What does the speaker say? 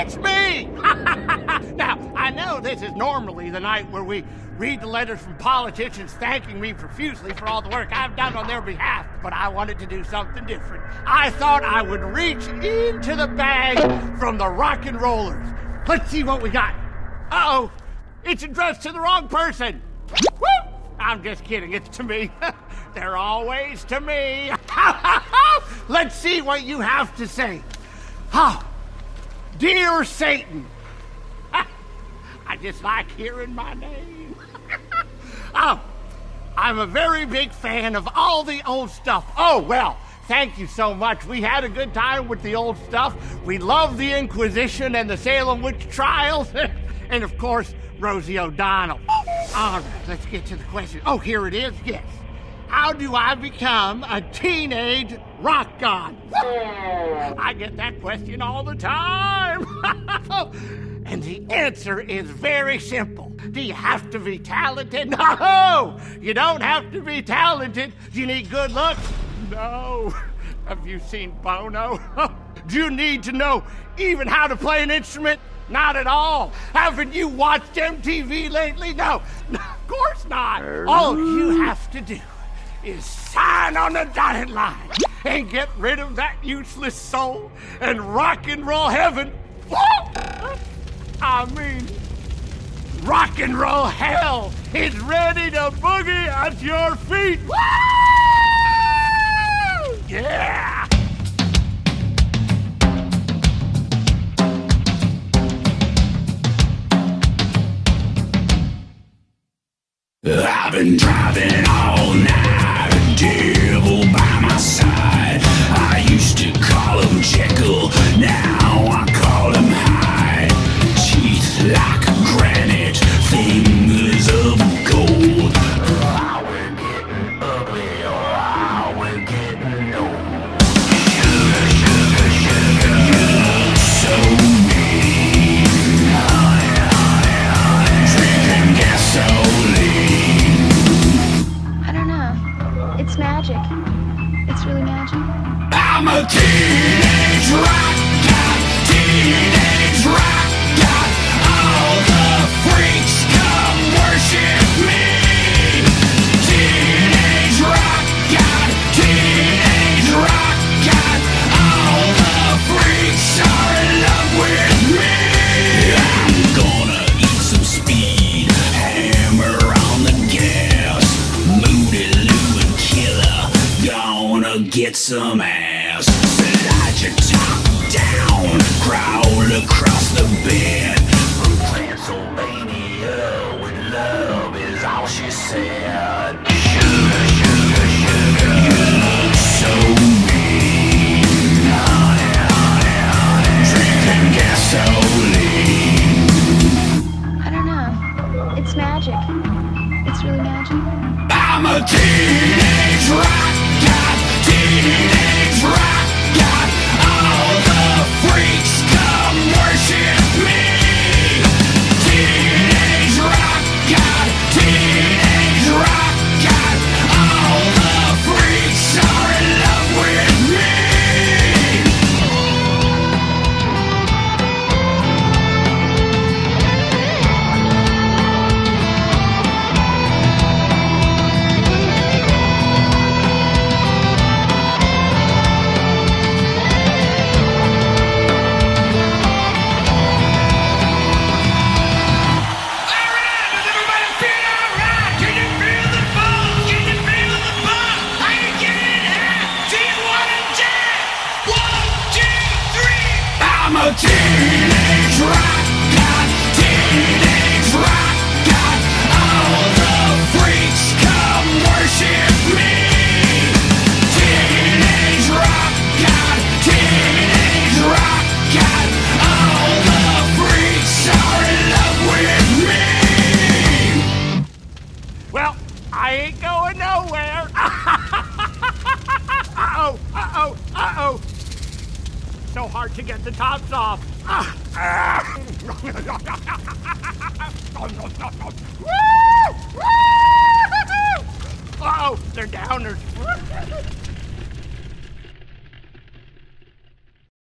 now, I know this is normally the night where we read the letters from politicians thanking me profusely for all the work I've done on their behalf, but I wanted to do something different. I thought I would reach into the bag from the rock and rollers. Let's see what we got. Uh oh, it's addressed to the wrong person. Woo! I'm just kidding, it's to me. They're always to me. Let's see what you have to say. Oh, dear Satan. I just like hearing my name. oh, I'm a very big fan of all the old stuff. Oh, well, thank you so much. We had a good time with the old stuff. We love the Inquisition and the Salem witch trials. and of course, Rosie O'Donnell. All right, let's get to the question. Oh, here it is. Yes. How do I become a teenage rock god? I get that question all the time. and the answer is very simple. Do you have to be talented? No! You don't have to be talented. Do you need good looks? No. Have you seen Bono? Do you need to know even how to play an instrument? Not at all. Haven't you watched MTV lately? No, no of course not. All you have to do is sign on the dotted line and get rid of that useless soul and rock and roll heaven. I mean, rock and roll hell is ready to boogie at your feet. Woo! Yeah! I've been driving all night, It's magic. It's really magic. I'm a teenage rock teenage rock get some ass. Slide your top down, crawl across the bed. From Transylvania with love is all she said. Sugar, sugar, sugar, you look so mean. Honey, honey, honey, drinking gasoline. I don't know. It's magic. It's really magic. I'm a teenage rock a teenage rock to get the tops off. Ah. Ah. Woo! Woo! Uh oh, they're downers.